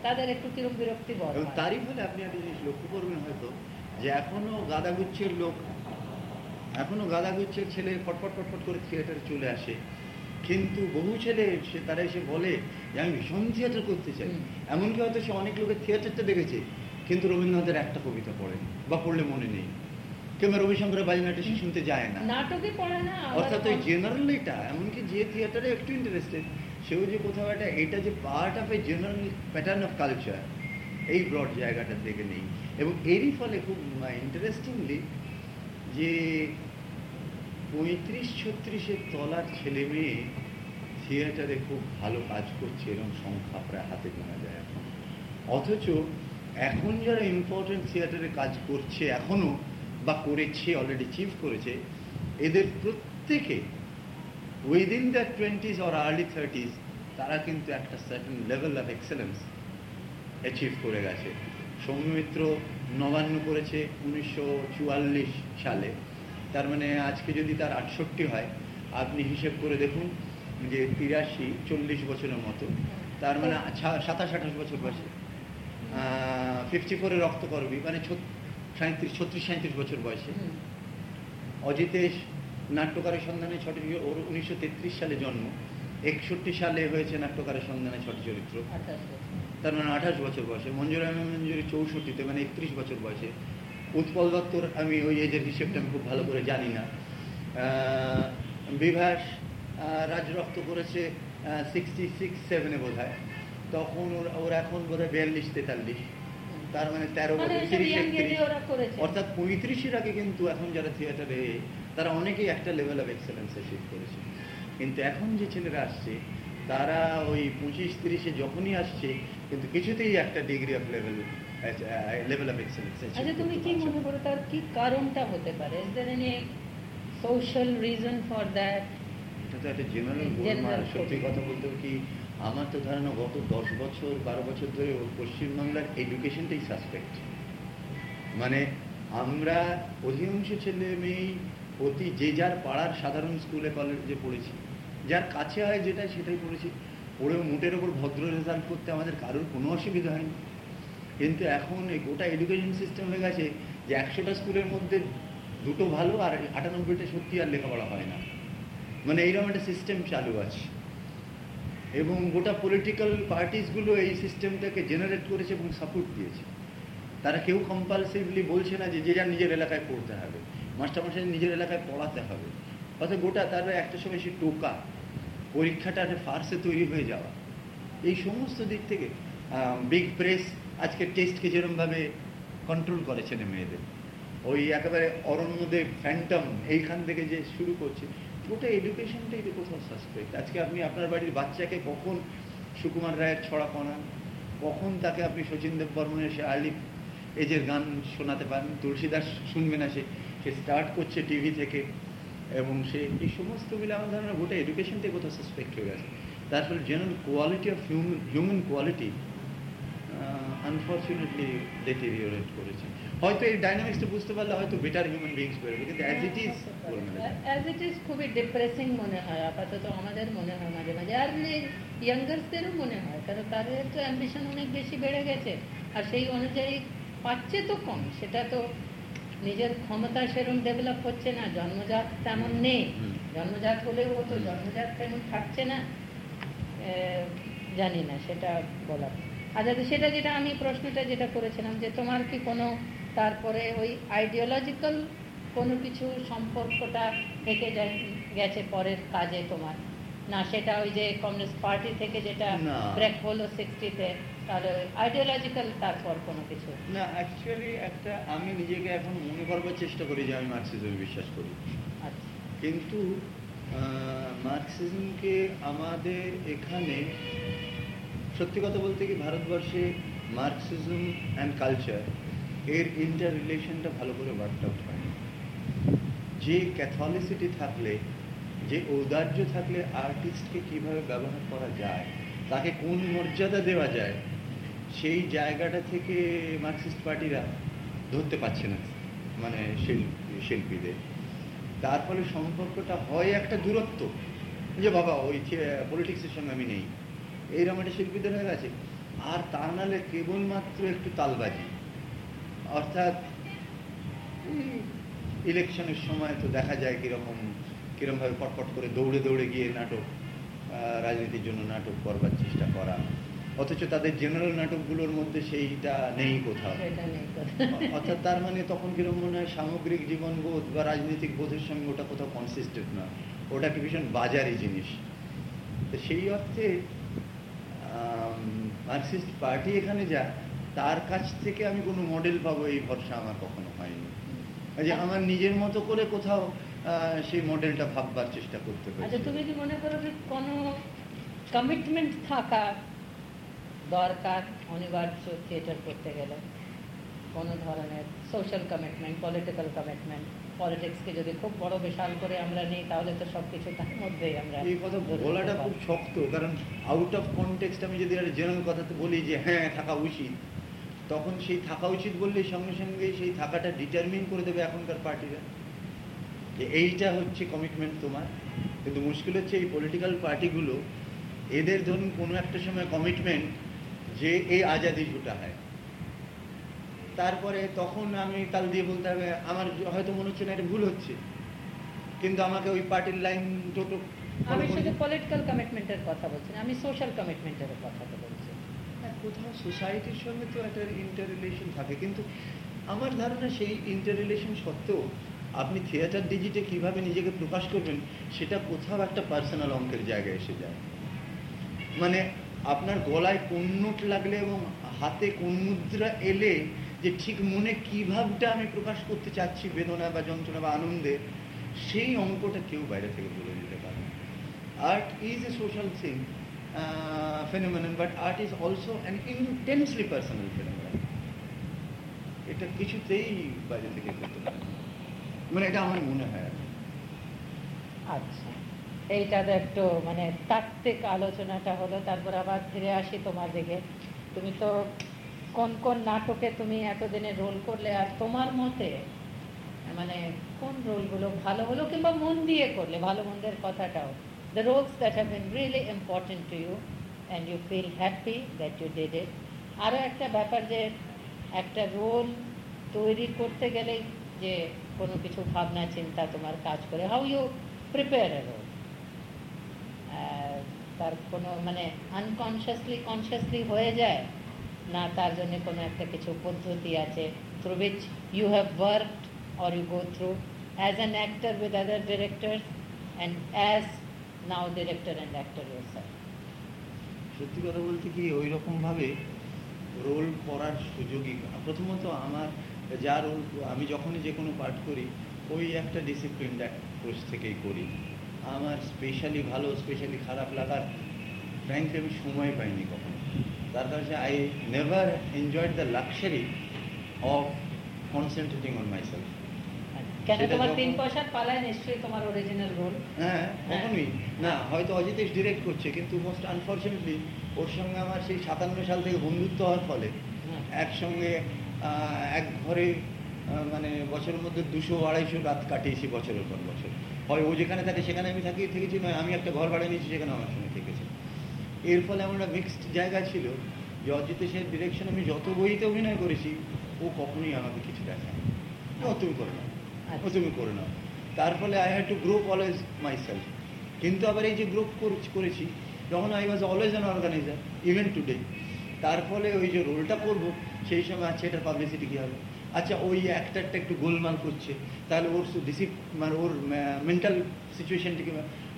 তাদের একটু কিরম বিরক্তি বল এবং তারই ফলে আপনি একটা জিনিস লক্ষ্য করবেন হয়তো যে এখনও গাদাগুচ্ছের লোক এখনও গাদাগুচ্ছের ছেলে ফটফট ফটফট করে থিয়েটারে চলে আসে। কিন্তু বহু ছেলে সে তারা এসে বলে যে আমি ভীষণ থিয়েটার করতে চাই। এমনকি হয়তো সে অনেক লোকের থিয়েটারটা দেখেছে কিন্তু রবীন্দ্রনাথের একটা কবিতা পড়ে বা পড়লে মনে নেই। কিংবা রবিশঙ্করের বাজনাটা সে শুনতে যায় না। নাটকে পড়ে না অর্থাৎ ওই জেনারেল এটা এমনকি যে থিয়েটারে একটু ইন্টারেস্টেড সেও যে কোথাও একটা এটা যে part of a general pattern of culture এই ব্রড জায়গাটার দিকে নেই। এবং এরই ফলে খুব ইন্টারেস্টিংলি যে পঁয়ত্রিশ ছত্রিশের তলার ছেলে মেয়ে থিয়েটারে খুব ভালো কাজ করছে এরকম সংখ্যা প্রায় হাতে গোনা যায় এখন। অথচ এখন যারা ইম্পর্টেন্ট থিয়েটারে কাজ করছে এখনও বা করেছে অলরেডি চিফ করেছে, এদের প্রত্যেকে within the twenties or early thirties তারা কিন্তু একটা certain level of excellence achieve করে গেছে। সৌমিত্র নবান্ন করেছে উনিশশো চুয়াল্লিশ সালে। তার মানে আজকে যদি তার আটষট্টি হয় আপনি হিসেব করে দেখুন যে তিরাশি চল্লিশ বছরের মতো। তার মানে সাতাশ আঠাশ বছর বয়সে। ফিফটি ফোরে রক্ত করবি মানে সাঁত্রিশ ছত্রিশ সাঁত্রিশ বছর বয়সে। অজিতেশ নাট্যকারের সন্ধানে ছটি ওর উনিশশো তেত্রিশ সালে জন্ম। একষট্টি সালে হয়েছে নাট্যকারের সন্ধানে ছটি চরিত্র। তার মানে আঠাশ বছর বয়সে। মঞ্জুরা মঞ্জুরি চৌষট্টিতে মানে একত্রিশ বছর বয়সে। উৎপল দত্তর আমি ওই এজের হিসেবটা আমি খুব ভালো করে জানি না। বিভাস রাজরক্ত করেছে সিক্সটি সিক্স সেভেনে বোধ হয় তখন ওর ওর এখন বোধ হয় বিয়াল্লিশ তেতাল্লিশ। তার মানে তেরো মানে বছর তিরিশ একত্রিশ। অর্থাৎ পঁয়ত্রিশের আগে কিন্তু এখন যারা থিয়েটারে তারা অনেকেই একটা লেভেল অফ এক্সেলেন্স অ্যাচিভ করেছে। কিন্তু এখন যে ছেলেরা আসছে তারা ওই পঁচিশ তিরিশে যখনই আসছে কিন্তু কিছুতেই একটা degree of level level of excellence আচ্ছা তুমি কি মনে করো তার কি কারণটা হতে পারে? Is there any social reason for that এটা তো একটা জেনারেল সত্যি কথা বলতে কি আমার তো ধারণা গত দশ বছর বারো বছর ধরে পশ্চিমবাংলার এডুকেশনটাই সাসপেক্ট মানে আমরা অধিকাংশ ছেলে মেয়েই অতি যে যার পাড়ার সাধারণ স্কুলে কলেজে পড়েছি। যার কাছে হয় যেটা সেটাই পড়েছি। পড়েও মুটের ওপর ভদ্র রেজাল্ট করতে আমাদের কারোর কোনো অসুবিধা হয়নি। কিন্তু এখন গোটা এডুকেশন সিস্টেম হয়ে গেছে যে একশোটা স্কুলের মধ্যে দুটো ভালো আর আটানব্বইটা সত্যি আর লেখাপড়া হয় না। মানে এইরকম একটা সিস্টেম চালু আছে। এবং গোটা পলিটিক্যাল পার্টিসগুলো এই সিস্টেমটাকে জেনারেট করেছে এবং সাপোর্ট দিয়েছে। তারা কেউ কম্পালসিভলি বলছে না যে যে যার নিজের এলাকায় পড়তে হবে মাস্টারমশাই নিজের এলাকায় পড়াতে হবে। অর্থাৎ গোটা তার একটা সময় সে টোকা, পরীক্ষাটা একটা ফার্সে তৈরি হয়ে যাওয়া। এই সমস্ত দিক থেকে বিগ প্রেস আজকে টেস্টকে যেরমভাবে কন্ট্রোল করে ছেলে মেয়েদের। ওই একেবারে অরণ্যদেব ফ্যান্টম এইখান থেকে যে শুরু করছে, গোটা এডুকেশনটাই তো কোথাও সাসপেক্ট আজকে আপনি আপনার বাড়ির বাচ্চাকে কখন সুকুমার রায়ের ছড়া পড়ান? কখন তাকে আপনি শচীন দেব বর্মনের সে আর্লি এজের গান শোনাতে পারেন? তুলসীদাস শুনবে না সে সে স্টার্ট করছে টিভি থেকে। এবং সে, এই সমস্ত মিলে আমার ধারণা গোটা এডুকেশনটাই কোথাও সাসপেক্ট হয়ে গেছে। তার ফলে general quality of human human quality unfortunately deteriorate করেছে। হয়তো এই ডাইনামিক্সটা বুঝতে পারলে হয়তো বেটার হিউম্যান বিংস বেরোবে কিন্তু as it is as it is খুবই ডিপ্রেসিং মনে হয় আপাতত আমাদের মনে হয় মাঝে মাঝে। আর ইয়াঙ্গার্সদেরও মনে হয় কারণ তাদের তো অ্যাম্বিশন অনেক বেশি বেড়ে গেছে আর সেই অনুযায়ী পাচ্ছে তো কম সেটা তো নিজের ক্ষমতা সেরকম ডেভেলপ হচ্ছে না জন্মজাত তেমন নেই। জন্মজাত হলেও তো জন্মজাত তেমন থাকছে না জানি না সেটা বলার। আচ্ছা তো সেটা যেটা আমি প্রশ্নটা যেটা করেছিলাম যে তোমার কি কোনো তারপরে ওই আইডিওলজিক্যাল কোনো কিছু সম্পর্কটা থেকে যায় গেছে পরের কাজে তোমার? না সেটা ওই যে কমিউনিস্ট পার্টি থেকে যেটা। ব্রেক হলো সিক্সটিতে তাহলে আইডিওলজিক্যাল তারপর কোনো কিছু? না অ্যাকচুয়ালি একটা আমি নিজেকে এখন মনে করবার চেষ্টা করি যে আমি মার্কসিজমে বিশ্বাস করি। আচ্ছা। কিন্তু মার্কসিজমকে আমাদের এখানে সত্যি কথা বলতে কি ভারতবর্ষে মার্কসিজম অ্যান্ড কালচার এর ইন্টার রিলেশনটা ভালো করে ওয়ার্ক আউট হয়নি। যে ক্যাথলিসিটি থাকলে, যে ঔদার্য থাকলে আর্টিস্টকে কীভাবে ব্যবহার করা যায়, তাকে কোন মর্যাদা দেওয়া যায়, সেই জায়গাটা থেকে মার্কসিস্ট পার্টিরা ধরতে পারছে না মানে শিল্পী শিল্পীদের। তার ফলে সম্পর্কটা হয় একটা দূরত্ব। যে বাবা, ওই পলিটিক্সের সঙ্গে আমি নেই। এইরকম একটা শিল্পীদের হয়ে গেছে। আর তা নাহলে কেবলমাত্র একটু তালবাজি। অর্থাৎ ইলেকশনের সময় তো দেখা যায় কীরকম কীরকমভাবে পটপট করে দৌড়ে দৌড়ে গিয়ে নাটক রাজনীতির জন্য নাটক করবার চেষ্টা করা। অথচ তাদের জেনারেল নাটকগুলোর মধ্যে সেইটা নেই কোথাও। অর্থাৎ তার মানে তখন কীরকম মনে হয় সামগ্রিক জীবনবোধ বা রাজনৈতিক বোধের সঙ্গে ওটা কোথাও কনসিস্টেন্ট না। ওটা কি ভীষণ বাজারি জিনিস। তো সেই অর্থে মার্কসিস্ট পার্টি এখানে যা, তার কাছ থেকে আমি কোনো মডেল পাবো, এই ভরসা আমার কখনো হয়নি। যে আমার নিজের মতো করে কোথাও সেই মডেলটা ভাববার চেষ্টা করতে আচ্ছা তুমি কি মনে করো যে কোনো কমিটমেন্ট থাকা দরকার অনিবার্য থিয়েটার করতে গেলে? কোনো ধরনের সোশ্যাল কমিটমেন্ট পলিটিক্যাল কমিটমেন্ট পলিটিক্সকে যদি খুব বড় বিশাল করে আমরা নিই তাহলে তো সব কিছু তার মধ্যেই আমরা এই কথা বলাটা খুব শক্ত কারণ আউট অফ কনটেক্সট আমি যদি একটা জেনারেল কথাতে বলি যে হ্যাঁ থাকা উচিত তখন সেই থাকা উচিত বললে সঙ্গে সঙ্গে সেই থাকাটা ডিটারমিন করে দেবে এখনকার পার্টিরা। যে এইটা হচ্ছে কমিটমেন্ট তোমার। কিন্তু মুশকিল হচ্ছে এই পলিটিক্যাল পার্টিগুলো এদের ধরুন কোনো একটা সময় কমিটমেন্ট যে এই আজাদি ঝুটা হয়। তারপরে তখন আমি তাল দিয়ে বলতে হবে আমার হয়তো মনে হচ্ছে না এটা ভুল হচ্ছে। কিন্তু আমাকে ওই পার্টির লাইন দুটো আমি শুধু পলিটিক্যাল কমিটমেন্টের কথা বলছি আমি সোশ্যাল কমিটমেন্টের কথা বলছি। কোথাও সোসাইটির সঙ্গে তো একটা ইন্টার রিলেশন থাকে কিন্তু আমার ধারণা সেই ইন্টার রিলেশন সত্ত্বেও আপনি থিয়েটার ডিজিটে কীভাবে নিজেকে প্রকাশ করবেন সেটা কোথাও একটা পার্সোনাল অঙ্কের জায়গায় এসে যায়। মানে আপনার গলায় কোন নোট লাগলে এবং হাতে কোন মুদ্রা এলে যে ঠিক মনে কি ভাবটা আমি প্রকাশ করতে চাচ্ছি বেদনা বা যন্ত্রণা বা আনন্দে সেই অঙ্কটা কেউ বাইরে থেকে বলে দিতে পারে is a social thing uh, phenomenon but art is also an intensely personal phenomenon. এটা কিছুতেই বাইরে থেকে করতে পারে মানে এটা আমার মনে হয় আচ্ছা এইটা একটু মানে তাত্ত্বিক আলোচনাটা হলো তারপর আবার ফিরে আসি তোমার দিকে। তুমি তো কোন কোন নাটকে তুমি এতদিনে রোল করলে আর তোমার মতে? মানে কোন রোলগুলো ভালো হলো কিংবা মন দিয়ে করলে, ভালো মন্দের কথাটাও? The roles that have been really important to you and you feel happy that you did it আরও একটা ব্যাপার যে, একটা রোল তৈরি করতে গেলে যে কোনো কিছু ভাবনা, চিন্তা তোমার কাজ করে। How you prepare a role তার কোনো মানে আনকনসিয়াসলি কনসিয়াসলি হয়ে যায়? না, তার জন্য কোনো একটা কিছু পদ্ধতি আছে। Through which you have worked or you go through as an actor with other director and as now director and actor your সত্যি কথা বলতে কি ওই রকমভাবে রোল করার সুযোগই প্রথমত আমার যা রোল আমি যখনই যে কোনো পার্ট করি, ওই একটা ডিসিপ্লিন অ্যাপ্রোচ থেকেই করি। আমার স্পেশালি ভালো স্পেশালি খারাপ লাগার ফ্র্যাঙ্কলি আমি সময় পাইনি কখনো। তার কারণে I never enjoyed the luxury of concentrating on কেন তোমার তিন পালায় নিশ্চয়ই তোমার অরিজিনাল রোল হ্যাঁ কখনোই। না হয়তো অজিতেশ ডিরেক্ট করছে কিন্তু মোস্ট আনফর্চুনেটলি ওর সঙ্গে আমার সেই সাতান্ন সাল থেকে বন্ধুত্ব হওয়ার ফলে একসঙ্গে আহ, এক ঘরে মানে বছরের মধ্যে দুশো আড়াইশো রাত কাটিয়েছি বছরের পর বছর। হয় ও যেখানে থাকে সেখানে আমি থাকি থেকেছি নয় আমি একটা ঘর ভাড়া নিয়েছি সেখানে আমার সঙ্গে থেকেছি। এর ফলে আমার মিক্সড জায়গা ছিল যে অজিতেশের ডিরেকশন আমি যত বইতে অভিনয় করেছি, ও কখনোই আমাকে কিছু দেখায় ও তুমি করে নাও। ও তুমি করে নাও। তার ফলে I had to group always myself কিন্তু আবার এই যে গ্রুপ করেছি যখন I was always an organiser even today তার ফলে ওই যে রোলটা করব, সেই সময় আচ্ছা এটার পাবলিসিটি কী হবে? আচ্ছা ওই অ্যাক্টারটা একটু গোলমাল করছে। তাহলে ওর ডিসিপ মানে ওর মেন্টাল সিচুয়েশনটিকে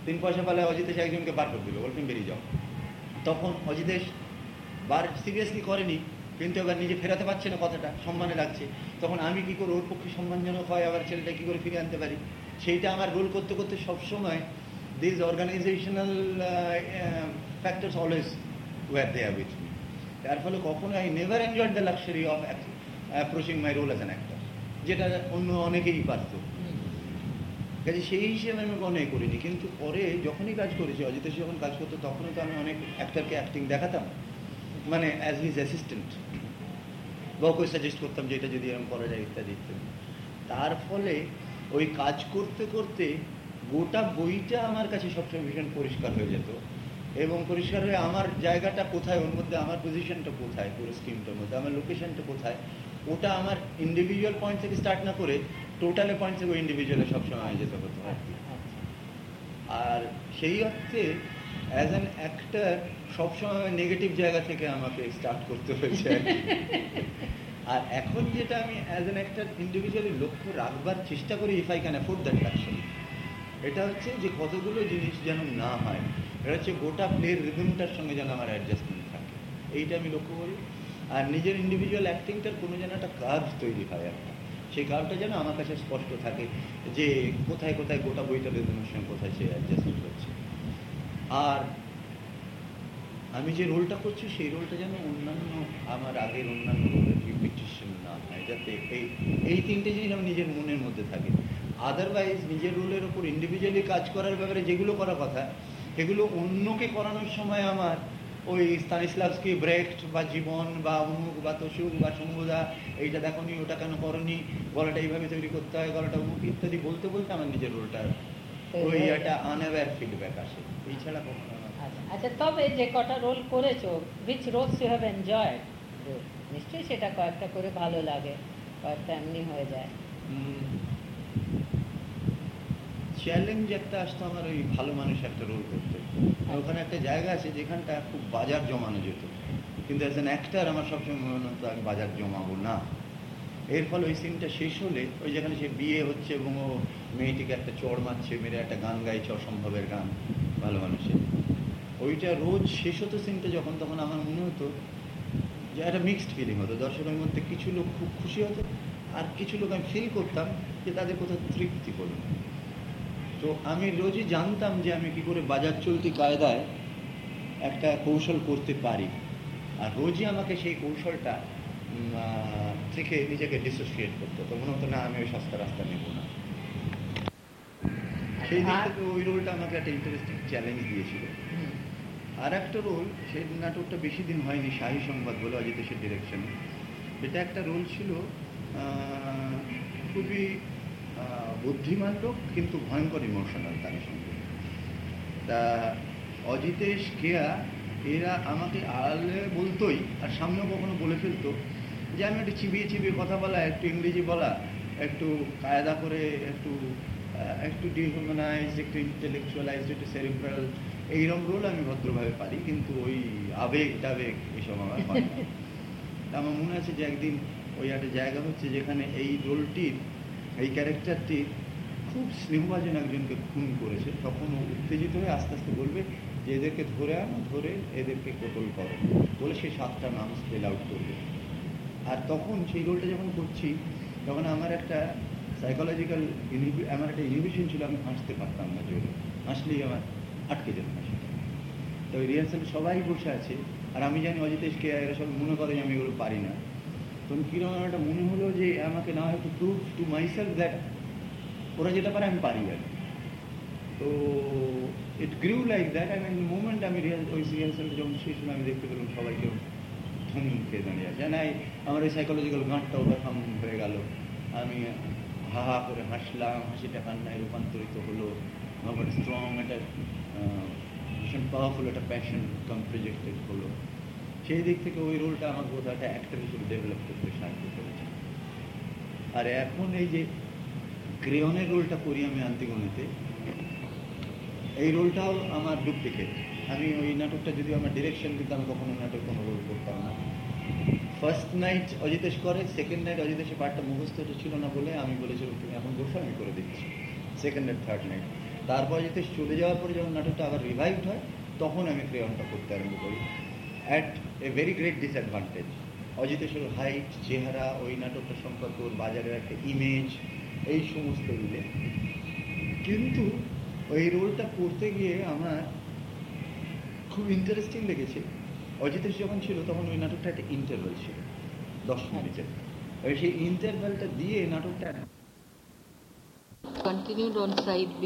তিন পয়সা পালে অজিতে অজিতেশ একজনকে বার করে দিল বলছেন বেরিয়ে যাও। তখন অজিতেশ বার সিরিয়াসলি করেনি, কিন্তু এবার নিজে ফেরাতে পারছে না কথাটা, সম্মানে লাগছে। তখন আমি কি করে ওর পক্ষে সম্মানজনক হয়, আবার ছেলেটা কি করে ফিরে আনতে পারি? সেইটা আমার রোল করতে করতে সবসময় this organisational factors always were there with me তার ফলে কখনো I never enjoyed the luxury of approaching my role as an actor যেটা অন্য অনেকেই পারত। কাজে সেই হিসেবে আমি মনে করিনি। কিন্তু পরে যখনই কাজ করেছি অজিতেশ যখন কাজ করতো, তখনও তো আমি অনেক অ্যাক্টারকে অ্যাক্টিং দেখাতাম। মানে অ্যাজ হিজ অ্যাসিস্ট্যান্ট বা ওকে সাজেস্ট করতাম যে এটা যদি এরকম করা যায়, ইত্যাদি ইত্যাদি। তার ফলে ওই কাজ করতে করতে গোটা বইটা আমার কাছে সবসময় ভীষণ পরিষ্কার হয়ে যেত এবং পরিষ্কার হয়ে আমার জায়গাটা কোথায়, ওর মধ্যে আমার পজিশনটা কোথায়, পুরো স্কিমটার মধ্যে, আমার লোকেশনটা কোথায়, ওটা আমার ইন্ডিভিজুয়াল পয়েন্ট থেকে স্টার্ট না করে টোটালে পয়েন্ট থেকে ইন্ডিভিজুয়ালে সবসময় যেতে হতো। আর কি আর সেই অর্থে অ্যাজ অ্যান অ্যাক্টার সবসময় নেগেটিভ জায়গা থেকে আমাকে স্টার্ট করতে হয়েছে আর এখন যেটা আমি অ্যাজ অ্যান অ্যাক্টার ইন্ডিভিজুয়ালি লক্ষ্য রাখবার চেষ্টা করি if I can afford that luxury এটা হচ্ছে যে কতগুলো জিনিস যেন না হয় এটা হচ্ছে গোটা প্লের রিদমটার সঙ্গে যেন আমার অ্যাডজাস্টমেন্ট থাকে। এইটা আমি লক্ষ্য করি। আর নিজের ইন্ডিভিজুয়াল অ্যাক্টিংটার কোনো যেন একটা কাজ তৈরি হয় একটা সেই কাজটা যেন আমার কাছে স্পষ্ট থাকে যে কোথায় কোথায় গোটা বইটা রিদমের সঙ্গে কোথায় সে অ্যাডজাস্টমেন্ট করছে আর আমি যে রোলটা করছি, সেই রোলটা যেন অন্যান্য, আমার আগের অন্যান্য রোলের রিপিটেশন না হয়, যাতে এই এই তিনটে জিনিস আমার নিজের মনের মধ্যে থাকে। আদারওয়াইজ নিজের রোলের ওপর ইন্ডিভিজুয়ালি কাজ করার ব্যাপারে যেগুলো করার কথা সেগুলো অন্যকে করানোর সময় আমার ওই স্তানিস্লাভস্কি ব্রেক্ট বা জীবন বা অমুক বা তসুক বা শম্ভুদা এইটা দেখনি ওটা কেন করনি গলাটা এইভাবে তৈরি করতে হয় গলাটা অমুক ইত্যাদি বলতে বলতে আমার নিজের রোলটা ওই একটা আনঅ্যাওয়ার ফিডব্যাক আসে এই ছাড়া কখনো আচ্ছা আচ্ছা তবে যে কটা রোল করেছ which roles you have enjoyed নিশ্চয়ই সেটা কয়েকটা করে ভালো লাগে কয়েকটা এমনি হয়ে যায়। চ্যালেঞ্জ একটা আসতো আমার ওই ভালো মানুষ একটা রোল করতে। আর ওখানে একটা জায়গা আছে যেখানটা খুব বাজার জমানো যেত। কিন্তু অ্যাজ অ্যান অ্যাক্টার আমার সবসময় মনে হতো আমি বাজার জমাবো না। এর ফলে ওই সিনটা শেষ হলে ওই যেখানে সে বিয়ে হচ্ছে এবং ও মেয়েটিকে একটা চড় মারছে মেরে একটা গান গাইছে অসম্ভবের গান, ভালো মানুষের। ওইটা রোজ শেষ হতো সিনটা যখন, তখন আমার মনে হতো যে একটা মিক্সড ফিলিং হতো। দর্শকের মধ্যে কিছু লোক খুব খুশি হতো, আর কিছু লোক আমি ফিল করতাম যে তাদের কোথাও তৃপ্তি করল তো আমি রোজই জানতাম যে আমি কি করে বাজার চলতি কায়দায় একটা কৌশল করতে পারি। আর রোজই আমাকে সেই কৌশলটা থেকে নিজেকে ডিসোসিয়েট করতে হতো। মনে হতো না আমি ওই সস্তা রাস্তা নেব না। সেই দিক থেকে ওই রোলটা আমাকে একটা ইন্টারেস্টিং চ্যালেঞ্জ দিয়েছিল। আর একটা রোল সেই নাটকটা বেশি দিন হয়নি শাহী সংবাদ বলে অজিতেশের ডিরেকশনে এটা একটা রোল ছিল আহ, খুবই বুদ্ধিমান লোক কিন্তু ভয়ঙ্কর ইমোশনাল তার সঙ্গে তা অজিতেশ কেয়া এরা আমাকে আড়ালে বলতোই আর সামনেও কখনো বলে ফেলতো যে আমি একটু চিবিয়ে চিবিয়ে কথা বলা একটু ইংরেজি বলা একটু কায়দা করে একটু একটু ডিহিউম্যানাইজ একটু ইন্টেলেকচুয়ালাইজ একটু সেরিব্রাল এইরকম রোল আমি ভদ্রভাবে পারি কিন্তু ওই আবেগ টাবেগ এসব আমার হয় না। তা আমার মনে আছে যে একদিন ওই একটা জায়গা হচ্ছে যেখানে এই রোলটির এই ক্যারেক্টারটি খুব স্নেহভাজন একজনকে খুন করেছে। তখন ও উত্তেজিত হয়ে আস্তে আস্তে বলবে যে এদেরকে ধরে আনো, ধরে এদেরকে কোটল করো। বলে সে সাতটা নাম স্পেল আউট করবে। আর তখন সেই রোলটা যখন করছি, তখন আমার একটা সাইকোলজিক্যাল আমার একটা ইনহিবিশন ছিল, আমি হাসতে পারতাম না জোরে। হাসলেই আমার আটকে যেত হাসি তো রিহার্সালে সবাই বসে আছে, আর আমি জানি অজিতেশকে এরা সব মনে করে যে আমি এগুলো পারি না। তখন কীরকম একটা মনে হলো যে আমাকে না হয়তো প্রুভ টু মাইসেলফ দ্যাট ওরা যেটা পারে, আমি পারি আর তো it grew like that I mean moment আমি ওই রিহার্সাল যখন শেষ হলো, আমি দেখতে পেলাম সবাইকে থমকে দাঁড়িয়ে আছে। নাই আমার ওই সাইকোলজিক্যাল গাঁটটা ওটা থাম হয়ে গেল। আমি হা হা করে হাসলাম, হাসিটা কান্নায় রূপান্তরিত হলো। আমার স্ট্রং একটা ভীষণ পাওয়ারফুল একটা প্যাশন কাম প্রজেক্টেড হলো। সেই দিক থেকে ওই রোলটা আমার বোধহয় একটা অ্যাক্টর হিসেবে ডেভেলপ করতে সাহায্য করেছে। আর এখন এই যে ক্রেয়নের রোলটা করি আমি আন্তিগণিতে এই রোলটাও আমার ডুপ্লিকেট আমি ওই নাটকটা যদি আমার ডিরেকশন দিতাম কখনো নাটক কোনো রোল করতাম না। ফার্স্ট নাইট অজিতেশ করে সেকেন্ড নাইট অজিতেশের পার্টটা মুখস্থ ছিল না বলে আমি বলেছিলাম, তুমি এখন বসো, আমি করে দিচ্ছি সেকেন্ড নাইট থার্ড নাইট তারপর অজিতেশ চলে যাওয়ার পরে যখন নাটকটা আবার রিভাইভড হয়, তখন আমি ক্রেয়নটা করতে আরম্ভ করি। At a very great disadvantage অজিতেশের হাইট চেহারা ওই নাটকটা সম্পর্কে ওর বাজারের একটা ইমেজ এই সমস্ত মিলে। কিন্তু ওই রোলটা করতে গিয়ে আমার খুব ইন্টারেস্টিং লেগেছে। অজিতেশ যখন ছিল তখন ওই নাটকটা একটা ইন্টারভেল ছিল দশ মিনিটের এবার সেই ইন্টারভেলটা দিয়ে নাটকটা continued on side B.